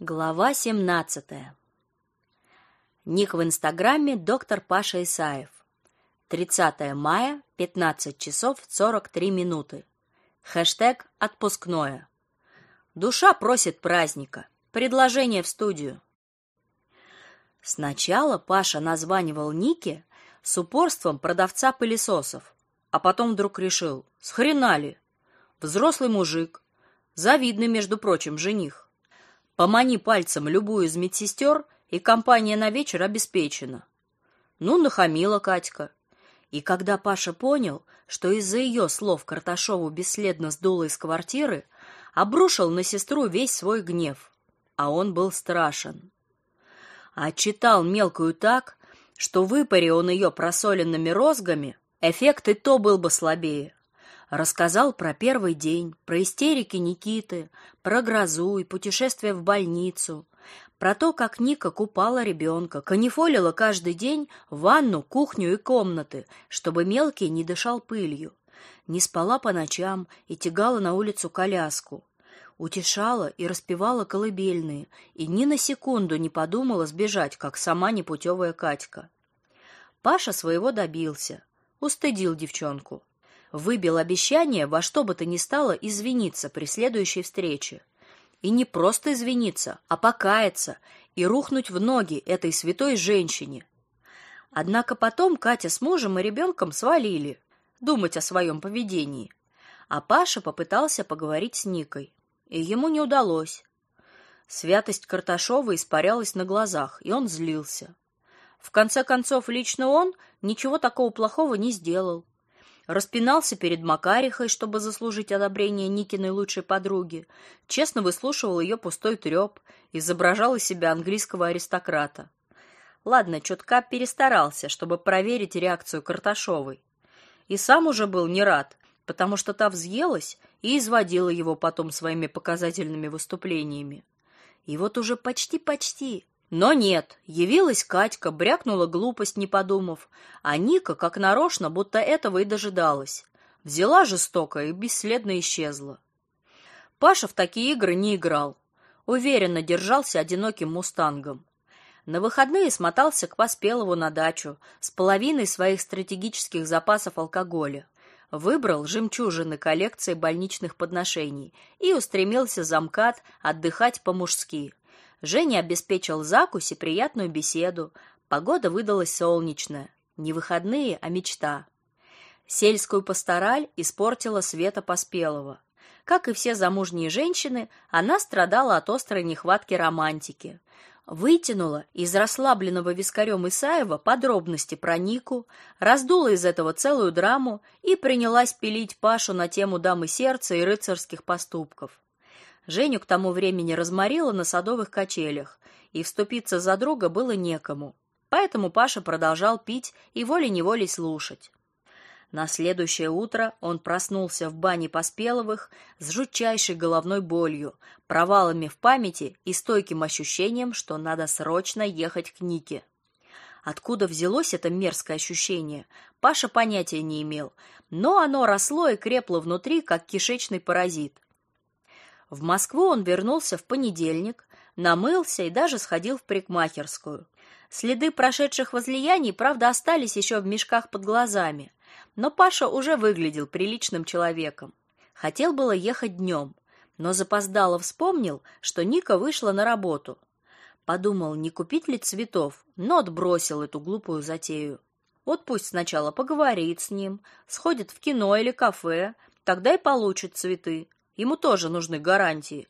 Глава 17. Ник в Инстаграме доктор Паша Исаев. 30 мая, 15 часов 43 минуты. Хэштег «Отпускное». Душа просит праздника. Предложение в студию. Сначала Паша названивал Нике с упорством продавца пылесосов, а потом вдруг решил, схрена ли? Взрослый мужик, завидный, между прочим, жених Помани пальцем любую из медсестер, и компания на вечер обеспечена. Ну, нахамила Катька. И когда Паша понял, что из-за ее слов Карташову бесследно сдуло из квартиры, обрушил на сестру весь свой гнев. А он был страшен. Отчитал мелкую так, что выпари он ее просоленными розгами, эффект и то был бы слабее. Рассказал про первый день, про истерики Никиты, про грозу и путешествие в больницу, про то, как Ника купала ребенка, канифолила каждый день ванну, кухню и комнаты, чтобы мелкий не дышал пылью, не спала по ночам и тягала на улицу коляску, утешала и распевала колыбельные, и ни на секунду не подумала сбежать, как сама непутевая Катька. Паша своего добился, устыдил девчонку выбил обещание во что бы то ни стало извиниться при следующей встрече. И не просто извиниться, а покаяться и рухнуть в ноги этой святой женщине. Однако потом Катя с мужем и ребенком свалили, думать о своем поведении. А Паша попытался поговорить с Никой, и ему не удалось. Святость Карташова испарялась на глазах, и он злился. В конце концов, лично он ничего такого плохого не сделал распинался перед Макарихой, чтобы заслужить одобрение Никиной лучшей подруги, честно выслушивал ее пустой треп, изображал из себя английского аристократа. Ладно, чутка перестарался, чтобы проверить реакцию Карташовой. И сам уже был не рад, потому что та взъелась и изводила его потом своими показательными выступлениями. И вот уже почти-почти но нет, явилась Катька, брякнула глупость, не подумав, а Ника, как нарочно, будто этого и дожидалась. Взяла жестоко и бесследно исчезла. Паша в такие игры не играл. Уверенно держался одиноким мустангом. На выходные смотался к Поспелову на дачу с половиной своих стратегических запасов алкоголя. Выбрал жемчужины коллекции больничных подношений и устремился за МКАД отдыхать по-мужски. Женя обеспечил закусь и приятную беседу. Погода выдалась солнечная. Не выходные, а мечта. Сельскую пастораль испортила Света Поспелова. Как и все замужние женщины, она страдала от острой нехватки романтики. Вытянула из расслабленного вискарем Исаева подробности про Нику, раздула из этого целую драму и принялась пилить Пашу на тему дамы сердца и рыцарских поступков. Женю к тому времени разморило на садовых качелях, и вступиться за друга было некому. Поэтому Паша продолжал пить и волей-неволей слушать. На следующее утро он проснулся в бане Поспеловых с жутчайшей головной болью, провалами в памяти и стойким ощущением, что надо срочно ехать к Нике. Откуда взялось это мерзкое ощущение, Паша понятия не имел, но оно росло и крепло внутри, как кишечный паразит. В Москву он вернулся в понедельник, намылся и даже сходил в парикмахерскую. Следы прошедших возлияний, правда, остались еще в мешках под глазами, но Паша уже выглядел приличным человеком. Хотел было ехать днем, но запоздало вспомнил, что Ника вышла на работу. Подумал, не купить ли цветов, но отбросил эту глупую затею. Вот пусть сначала поговорит с ним, сходит в кино или кафе, тогда и получит цветы. Ему тоже нужны гарантии.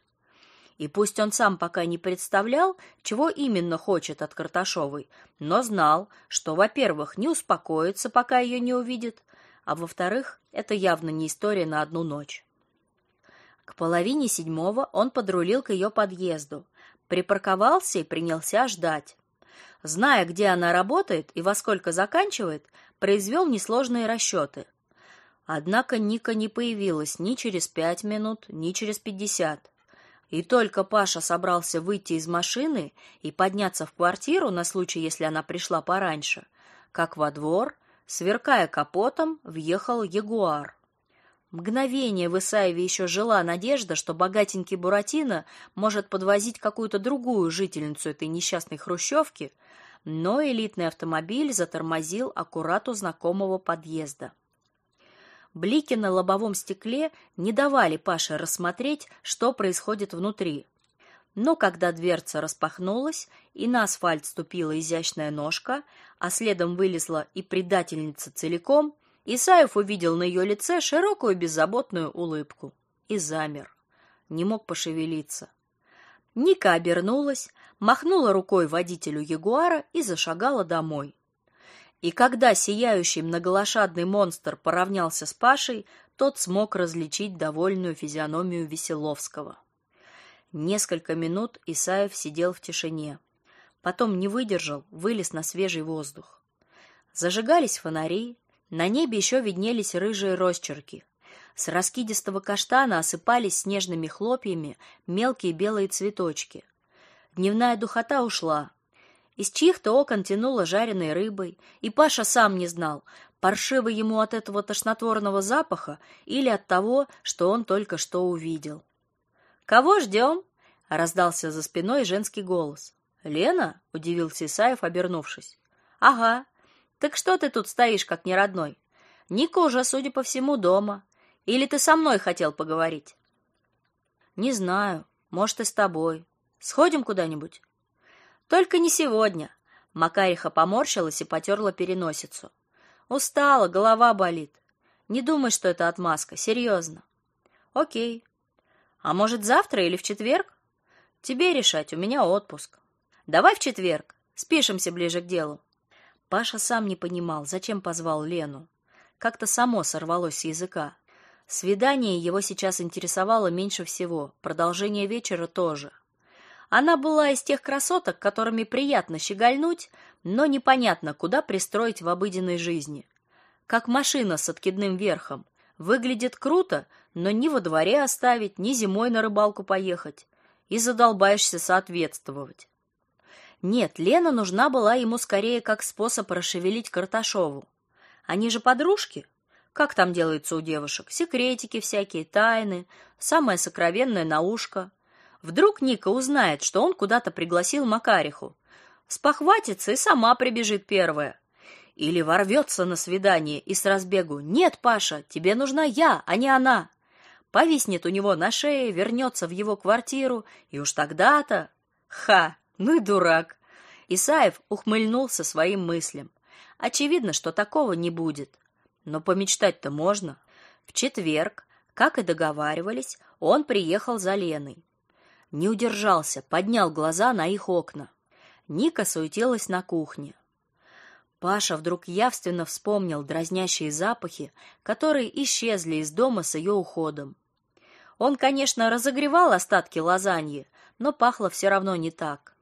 И пусть он сам пока не представлял, чего именно хочет от Карташовой, но знал, что, во-первых, не успокоится, пока ее не увидит, а во-вторых, это явно не история на одну ночь. К половине седьмого он подрулил к ее подъезду, припарковался и принялся ждать. Зная, где она работает и во сколько заканчивает, произвел несложные расчеты – Однако Ника не появилась ни через пять минут, ни через пятьдесят. И только Паша собрался выйти из машины и подняться в квартиру на случай, если она пришла пораньше, как во двор, сверкая капотом, въехал Ягуар. Мгновение в Исаеве еще жила надежда, что богатенький Буратино может подвозить какую-то другую жительницу этой несчастной хрущевки, но элитный автомобиль затормозил аккурат у знакомого подъезда. Блики на лобовом стекле не давали Паше рассмотреть, что происходит внутри. Но когда дверца распахнулась, и на асфальт ступила изящная ножка, а следом вылезла и предательница целиком – Исаев увидел на ее лице широкую беззаботную улыбку и замер, не мог пошевелиться. Ника обернулась, махнула рукой водителю Ягуара и зашагала домой. И когда сияющий многолошадный монстр поравнялся с Пашей, тот смог различить довольную физиономию Веселовского. Несколько минут Исаев сидел в тишине. Потом не выдержал, вылез на свежий воздух. Зажигались фонари, на небе еще виднелись рыжие росчерки. С раскидистого каштана осыпались снежными хлопьями мелкие белые цветочки. Дневная духота ушла. Из чьих-то окон тянуло жареной рыбой, и Паша сам не знал, паршиво ему от этого тошнотворного запаха или от того, что он только что увидел. «Кого ждем?» — раздался за спиной женский голос. «Лена?» — удивился Исаев, обернувшись. «Ага. Так что ты тут стоишь, как неродной? Ника уже, судя по всему, дома. Или ты со мной хотел поговорить? Не знаю. Может, и с тобой. Сходим куда-нибудь? Только не сегодня. Макариха поморщилась и потерла переносицу. Устала, голова болит. Не думай, что это отмазка, серьезно. Окей. А может, завтра или в четверг? Тебе решать, у меня отпуск. Давай в четверг. Спишемся ближе к делу. Паша сам не понимал, зачем позвал Лену. Как-то само сорвалось с языка. Свидание его сейчас интересовало меньше всего, продолжение вечера тоже. Она была из тех красоток, которыми приятно щегольнуть, но непонятно, куда пристроить в обыденной жизни. Как машина с откидным верхом. Выглядит круто, но ни во дворе оставить, ни зимой на рыбалку поехать. И задолбаешься соответствовать. Нет, Лена нужна была ему скорее как способ расшевелить Карташову. Они же подружки. Как там делается у девушек? Секретики всякие, тайны, самое сокровенное на ушко. Вдруг Ника узнает, что он куда-то пригласил Макариху. Спохватится и сама прибежит первая. Или ворвется на свидание и с разбегу «Нет, Паша, тебе нужна я, а не она». Повиснет у него на шее, вернется в его квартиру, и уж тогда-то... Ха! Ну и дурак. Исаев ухмыльнулся своим мыслям. Очевидно, что такого не будет. Но помечтать-то можно. В четверг, как и договаривались, он приехал за Леной. Не удержался, поднял глаза на их окна. Ника суетилась на кухне. Паша вдруг явственно вспомнил дразнящие запахи, которые исчезли из дома с ее уходом. Он, конечно, разогревал остатки лазаньи, но пахло все равно не так.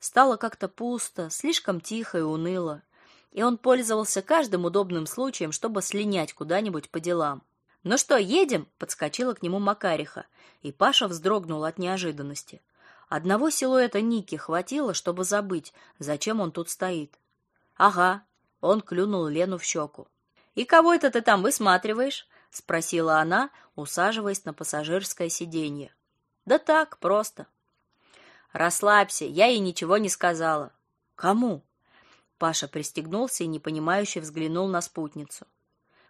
Стало как-то пусто, слишком тихо и уныло, и он пользовался каждым удобным случаем, чтобы слинять куда-нибудь по делам. «Ну что, едем?» — подскочила к нему Макариха, и Паша вздрогнул от неожиданности. Одного силуэта Ники хватило, чтобы забыть, зачем он тут стоит. «Ага», — он клюнул Лену в щеку. «И кого это ты там высматриваешь?» — спросила она, усаживаясь на пассажирское сиденье. «Да так, просто». Расслабься, я ей ничего не сказала. Кому? Паша пристегнулся и непонимающе взглянул на спутницу.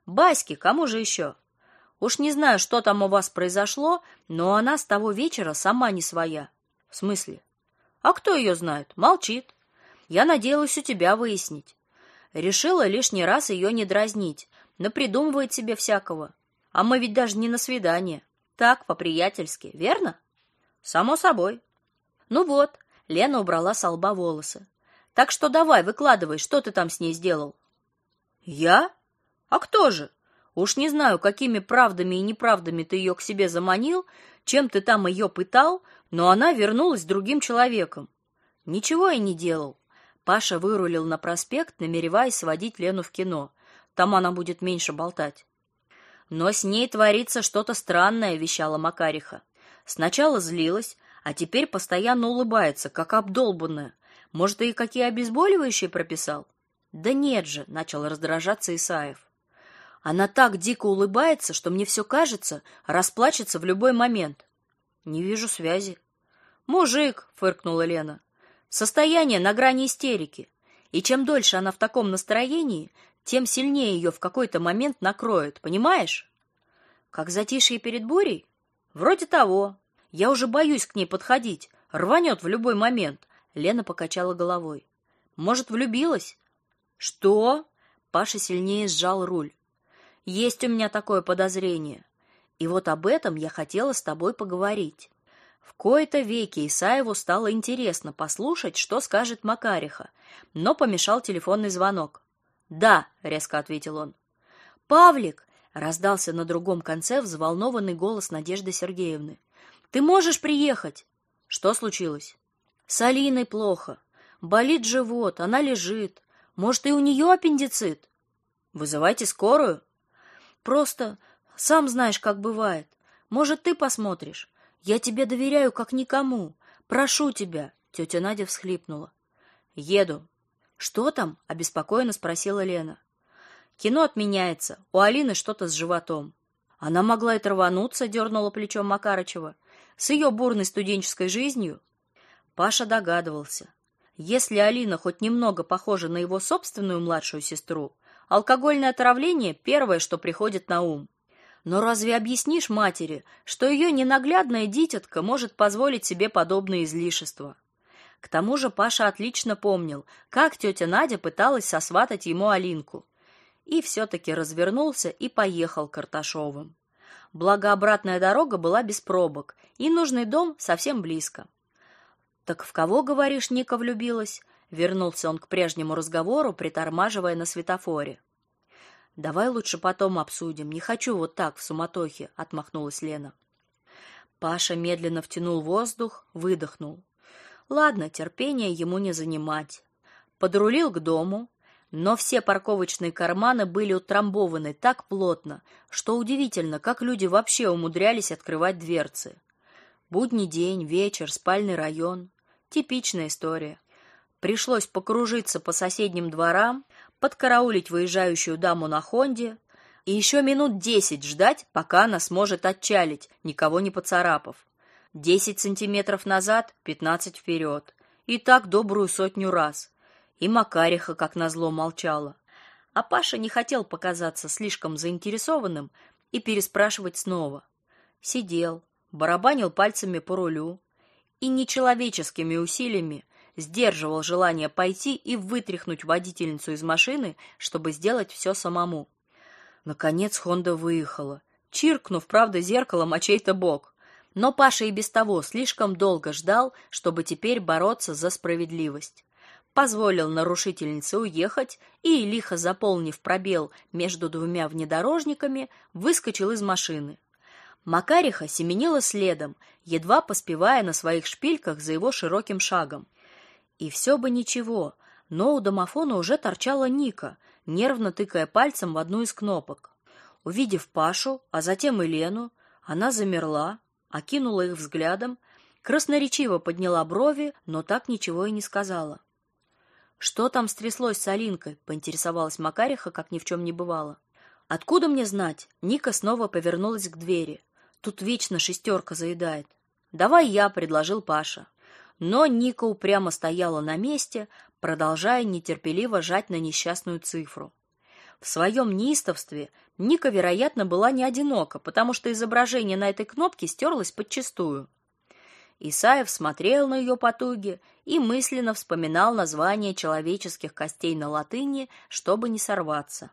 Баське, кому же еще? Уж не знаю, что там у вас произошло, но она с того вечера сама не своя. В смысле? А кто ее знает? Молчит. Я надеялась у тебя выяснить. Решила лишний раз ее не дразнить, но придумывает себе всякого. А мы ведь даже не на свидание. Так, по-приятельски, верно? Само собой. Ну вот, Лена убрала с лба волосы. Так что давай, выкладывай, что ты там с ней сделал? Я? А кто же? Уж не знаю, какими правдами и неправдами ты ее к себе заманил, чем ты там ее пытал, но она вернулась другим человеком. Ничего я не делал. Паша вырулил на проспект, намереваясь сводить Лену в кино. Там она будет меньше болтать. Но с ней творится что-то странное, вещала Макариха. Сначала злилась, а теперь постоянно улыбается, как обдолбанная. Может, и какие обезболивающие прописал? Да нет же, начал раздражаться Исаев. Она так дико улыбается, что мне все кажется, расплачется в любой момент. Не вижу связи. Мужик, фыркнула Лена. Состояние на грани истерики. И чем дольше она в таком настроении, тем сильнее ее в какой-то момент накроет, понимаешь? Как затишье перед бурей? Вроде того. Я уже боюсь к ней подходить, рванет в любой момент. Лена покачала головой. Может, влюбилась? Что? Паша сильнее сжал руль. Есть у меня такое подозрение. И вот об этом я хотела с тобой поговорить. В кои-то веки Исаеву стало интересно послушать, что скажет Макариха, но помешал телефонный звонок. "Да", резко ответил он. "Павлик", раздался на другом конце взволнованный голос Надежды Сергеевны. "Ты можешь приехать?" "Что случилось?" "С Алиной плохо. Болит живот, она лежит. Может, и у нее аппендицит?" "Вызывайте скорую?" "Просто сам знаешь, как бывает. Может, ты посмотришь? Я тебе доверяю как никому. Прошу тебя, тетя Надя всхлипнула. Еду. Что там? обеспокоенно спросила Лена. Кино отменяется. У Алины что-то с животом. Она могла и рвануться, дернула плечом Макарычева. С ее бурной студенческой жизнью. Паша догадывался. Если Алина хоть немного похожа на его собственную младшую сестру, алкогольное отравление первое, что приходит на ум. Но разве объяснишь матери, что ее ненаглядная дитятка может позволить себе подобные излишества? К тому же Паша отлично помнил, как тетя Надя пыталась сосватать ему Алинку. И все-таки развернулся и поехал к Карташовым. Благо обратная дорога была без пробок, и нужный дом совсем близко. «Так в кого, говоришь, Ника влюбилась?» Вернулся он к прежнему разговору, притормаживая на светофоре. Давай лучше потом обсудим. Не хочу вот так в суматохе, отмахнулась Лена. Паша медленно втянул воздух, выдохнул. Ладно, терпения ему не занимать. Подрулил к дому, но все парковочные карманы были утрамбованы так плотно, что удивительно, как люди вообще умудрялись открывать дверцы. Будний день, вечер, спальный район. Типичная история. Пришлось покружиться по соседним дворам, подкараулить выезжающую даму на Хонде и еще минут десять ждать, пока она сможет отчалить, никого не поцарапав. Десять сантиметров назад, пятнадцать вперед. И так добрую сотню раз. И Макариха, как назло, молчала. А Паша не хотел показаться слишком заинтересованным и переспрашивать снова. Сидел, барабанил пальцами по рулю и нечеловеческими усилиями сдерживал желание пойти и вытряхнуть водительницу из машины, чтобы сделать все самому. Наконец Хонда выехала, чиркнув, правда, зеркалом о чей-то бок. Но Паша и без того слишком долго ждал, чтобы теперь бороться за справедливость. Позволил нарушительнице уехать и, лихо заполнив пробел между двумя внедорожниками, выскочил из машины. Макариха семенила следом, едва поспевая на своих шпильках за его широким шагом. И все бы ничего, но у домофона уже торчала Ника, нервно тыкая пальцем в одну из кнопок. Увидев Пашу, а затем и Лену, она замерла, окинула их взглядом, красноречиво подняла брови, но так ничего и не сказала. Что там стряслось с Алинкой? поинтересовалась Макариха, как ни в чем не бывало. Откуда мне знать? Ника снова повернулась к двери. Тут вечно шестерка заедает. Давай я, предложил Паша но Ника упрямо стояла на месте, продолжая нетерпеливо жать на несчастную цифру. В своем неистовстве Ника, вероятно, была не одинока, потому что изображение на этой кнопке стерлось подчистую. Исаев смотрел на ее потуги и мысленно вспоминал названия человеческих костей на латыни, чтобы не сорваться.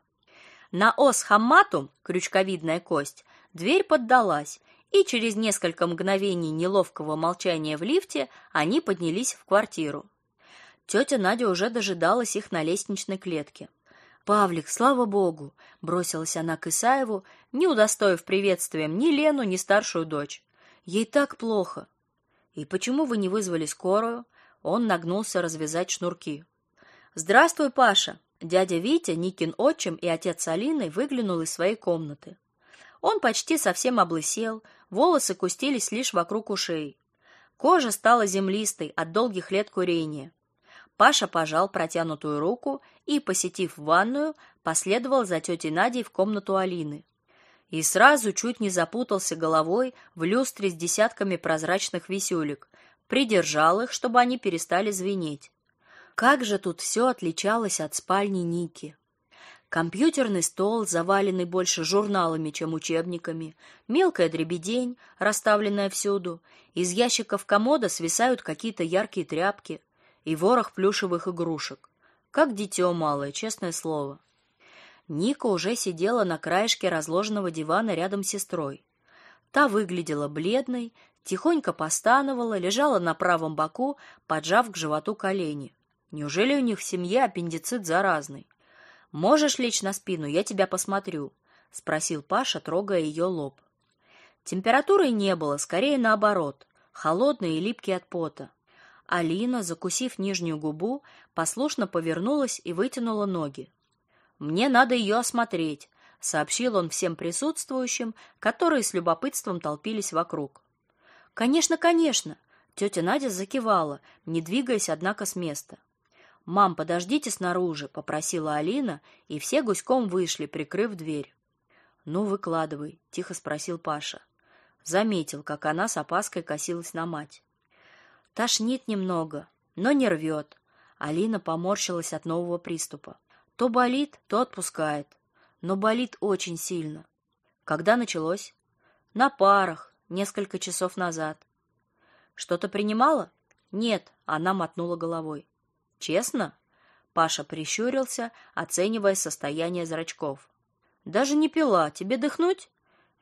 На ос хамматум, крючковидная кость, дверь поддалась, и через несколько мгновений неловкого молчания в лифте они поднялись в квартиру. Тетя Надя уже дожидалась их на лестничной клетке. Павлик, слава богу, бросилась она к Исаеву, не удостоив приветствием ни Лену, ни старшую дочь. Ей так плохо. И почему вы не вызвали скорую? Он нагнулся развязать шнурки. Здравствуй, Паша. Дядя Витя, Никин отчим и отец Алины выглянул из своей комнаты. Он почти совсем облысел, волосы кустились лишь вокруг ушей. Кожа стала землистой от долгих лет курения. Паша пожал протянутую руку и, посетив ванную, последовал за тетей Надей в комнату Алины. И сразу чуть не запутался головой в люстре с десятками прозрачных висюлек, придержал их, чтобы они перестали звенеть. Как же тут все отличалось от спальни Ники. Компьютерный стол, заваленный больше журналами, чем учебниками, мелкая дребедень, расставленная всюду, из ящиков комода свисают какие-то яркие тряпки и ворох плюшевых игрушек. Как дитё малое, честное слово. Ника уже сидела на краешке разложенного дивана рядом с сестрой. Та выглядела бледной, тихонько постановала, лежала на правом боку, поджав к животу колени. Неужели у них в семье аппендицит заразный? Можешь лечь на спину, я тебя посмотрю, спросил Паша, трогая ее лоб. Температуры не было, скорее наоборот, холодный и липкий от пота. Алина, закусив нижнюю губу, послушно повернулась и вытянула ноги. Мне надо ее осмотреть, сообщил он всем присутствующим, которые с любопытством толпились вокруг. Конечно, конечно, тетя Надя закивала, не двигаясь однако с места. «Мам, подождите снаружи», — попросила Алина, и все гуськом вышли, прикрыв дверь. «Ну, выкладывай», — тихо спросил Паша. Заметил, как она с опаской косилась на мать. Тошнит немного, но не рвет. Алина поморщилась от нового приступа. То болит, то отпускает. Но болит очень сильно. Когда началось? На парах, несколько часов назад. Что-то принимала? Нет, она мотнула головой. Честно? Паша прищурился, оценивая состояние зрачков. Даже не пила. Тебе дыхнуть?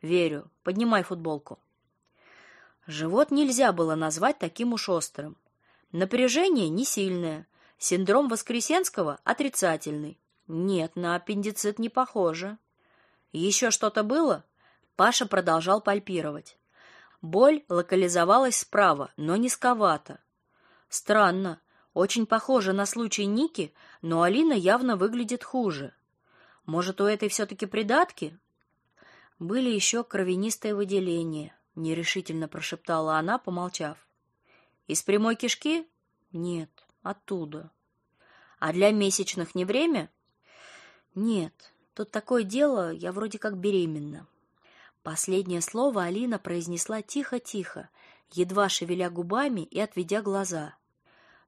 Верю. Поднимай футболку. Живот нельзя было назвать таким уж острым. Напряжение не сильное. Синдром Воскресенского отрицательный. Нет, на аппендицит не похоже. Еще что-то было? Паша продолжал пальпировать. Боль локализовалась справа, но низковато. Странно. Очень похоже на случай Ники, но Алина явно выглядит хуже. Может, у этой все-таки придатки? Были еще кровянистые выделения, нерешительно прошептала она, помолчав. Из прямой кишки? Нет, оттуда. А для месячных не время? Нет, тут такое дело, я вроде как беременна. Последнее слово Алина произнесла тихо-тихо, едва шевеля губами и отведя глаза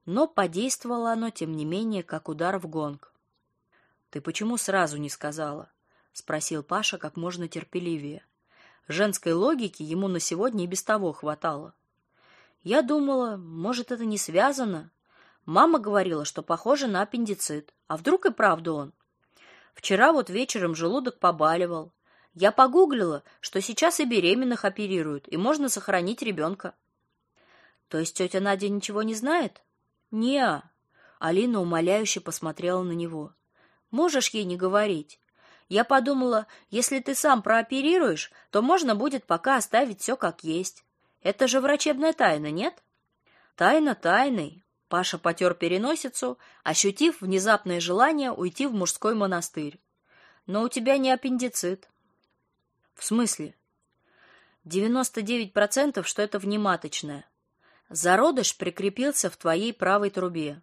но подействовало оно тем не менее как удар в гонг. Ты почему сразу не сказала? спросил Паша как можно терпеливее. Женской логики ему на сегодня и без того хватало. Я думала, может, это не связано. Мама говорила, что похоже на аппендицит. А вдруг и правда он? Вчера вот вечером желудок побаливал. Я погуглила, что сейчас и беременных оперируют, и можно сохранить ребенка. То есть тетя Надя ничего не знает? Не. Алина умоляюще посмотрела на него. Можешь ей не говорить? Я подумала, если ты сам прооперируешь, то можно будет пока оставить все как есть. Это же врачебная тайна, нет? Тайна тайной. Паша потер переносицу, ощутив внезапное желание уйти в мужской монастырь. Но у тебя не аппендицит. В смысле? 99%, что это внематочное. Зародыш прикрепился в твоей правой трубе.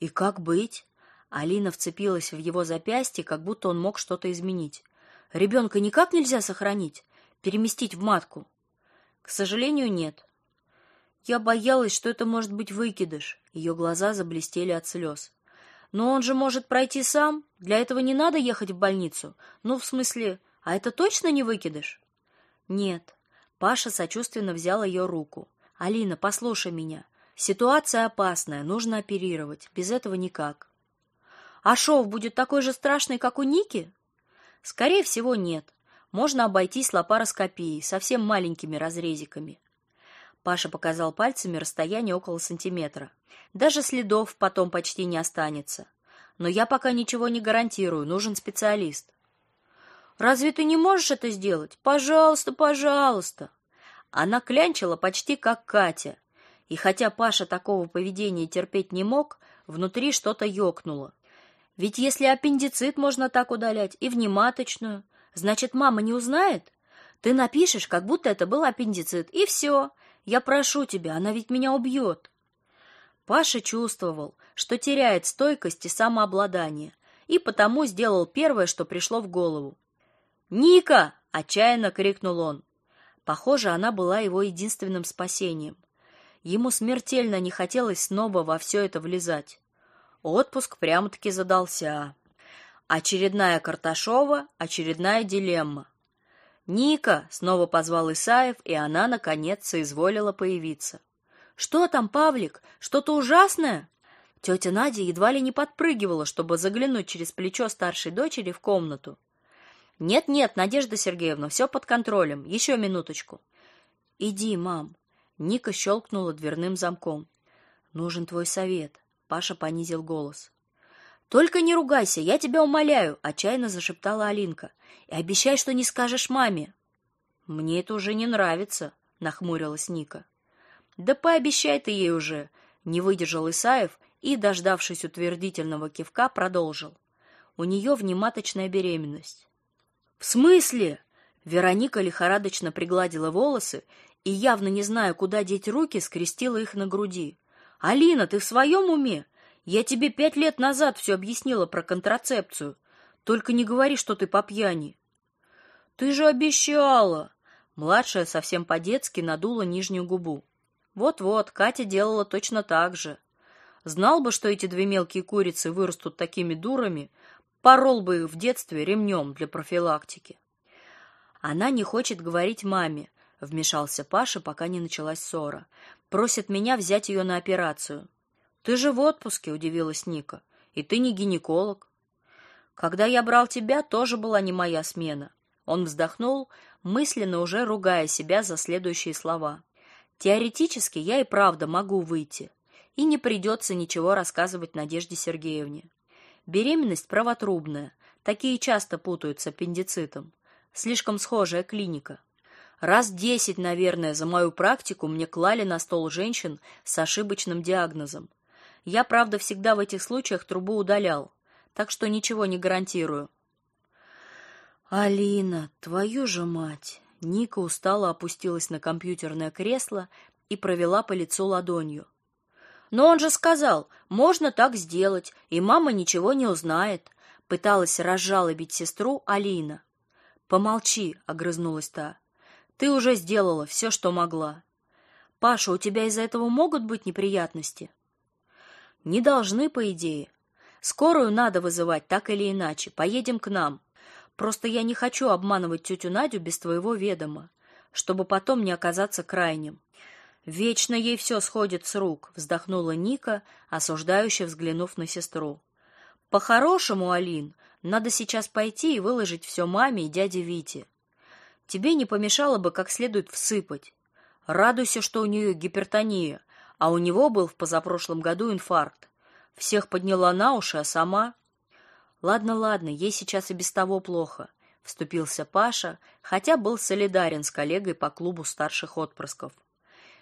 И как быть? Алина вцепилась в его запястье, как будто он мог что-то изменить. Ребенка никак нельзя сохранить, переместить в матку. К сожалению, нет. Я боялась, что это может быть выкидыш. Ее глаза заблестели от слез. Но он же может пройти сам. Для этого не надо ехать в больницу. Ну, в смысле, а это точно не выкидыш? Нет. Паша сочувственно взял ее руку. Алина, послушай меня. Ситуация опасная, нужно оперировать. Без этого никак. А шов будет такой же страшный, как у Ники? Скорее всего, нет. Можно обойтись лапароскопией, совсем маленькими разрезиками. Паша показал пальцами расстояние около сантиметра. Даже следов потом почти не останется. Но я пока ничего не гарантирую, нужен специалист. Разве ты не можешь это сделать? Пожалуйста, пожалуйста. Она клянчила почти как Катя. И хотя Паша такого поведения терпеть не мог, внутри что-то ёкнуло. Ведь если аппендицит можно так удалять и внематочную, значит, мама не узнает? Ты напишешь, как будто это был аппендицит, и все. Я прошу тебя, она ведь меня убьет. Паша чувствовал, что теряет стойкость и самообладание, и потому сделал первое, что пришло в голову. «Ника!» — отчаянно крикнул он. Похоже, она была его единственным спасением. Ему смертельно не хотелось снова во все это влезать. Отпуск прямо-таки задался. Очередная Карташова, очередная дилемма. «Ника!» — снова позвал Исаев, и она, наконец, соизволила появиться. «Что там, Павлик? Что-то ужасное?» Тетя Надя едва ли не подпрыгивала, чтобы заглянуть через плечо старшей дочери в комнату. «Нет-нет, Надежда Сергеевна, все под контролем. Еще минуточку». «Иди, мам». Ника щелкнула дверным замком. «Нужен твой совет», — Паша понизил голос. «Только не ругайся, я тебя умоляю», — отчаянно зашептала Алинка. «И обещай, что не скажешь маме». «Мне это уже не нравится», — нахмурилась Ника. «Да пообещай ты ей уже», — не выдержал Исаев и, дождавшись утвердительного кивка, продолжил. «У нее внематочная беременность». «В смысле?» Вероника лихорадочно пригладила волосы и, явно не зная, куда деть руки, скрестила их на груди. «Алина, ты в своем уме? Я тебе пять лет назад все объяснила про контрацепцию. Только не говори, что ты по пьяни». «Ты же обещала!» Младшая совсем по-детски надула нижнюю губу. Вот-вот, Катя делала точно так же. Знал бы, что эти две мелкие курицы вырастут такими дурами, порол бы их в детстве ремнем для профилактики. Она не хочет говорить маме, вмешался Паша, пока не началась ссора. Просит меня взять ее на операцию. Ты же в отпуске, удивилась Ника. И ты не гинеколог. Когда я брал тебя, тоже была не моя смена. Он вздохнул, мысленно уже ругая себя за следующие слова. Теоретически я и правда могу выйти, и не придется ничего рассказывать Надежде Сергеевне. Беременность правотрубная, такие часто путают с аппендицитом. Слишком схожая клиника. Раз десять, наверное, за мою практику мне клали на стол женщин с ошибочным диагнозом. Я, правда, всегда в этих случаях трубу удалял, так что ничего не гарантирую. Алина, твою же мать. Ника устало опустилась на компьютерное кресло и провела по лицу ладонью. Но он же сказал, можно так сделать, и мама ничего не узнает, пыталась разжалобить сестру Алина. Помолчи, огрызнулась та. Ты уже сделала все, что могла. Паша, у тебя из-за этого могут быть неприятности? Не должны, по идее. Скорую надо вызывать так или иначе. Поедем к нам. Просто я не хочу обманывать тетю Надю без твоего ведома, чтобы потом не оказаться крайним. Вечно ей все сходит с рук, вздохнула Ника, осуждающе взглянув на сестру. По-хорошему, Алин, надо сейчас пойти и выложить все маме и дяде Вите. Тебе не помешало бы как следует всыпать. Радуйся, что у нее гипертония, а у него был в позапрошлом году инфаркт. Всех подняла на уши, а сама Ладно, ладно, ей сейчас и без того плохо, вступился Паша, хотя был солидарен с коллегой по клубу старших отпрысков.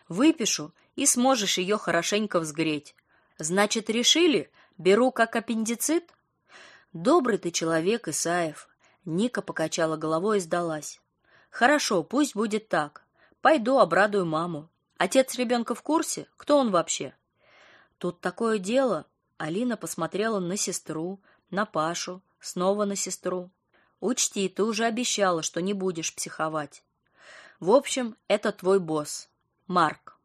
Выпишу, и сможешь ее хорошенько взгреть. Значит, решили? Беру как аппендицит? Добрый ты человек, Исаев. Ника покачала головой и сдалась. Хорошо, пусть будет так. Пойду обрадую маму. Отец ребенка в курсе? Кто он вообще? Тут такое дело. Алина посмотрела на сестру, на Пашу, снова на сестру. Учти, ты уже обещала, что не будешь психовать. В общем, это твой босс, Марк.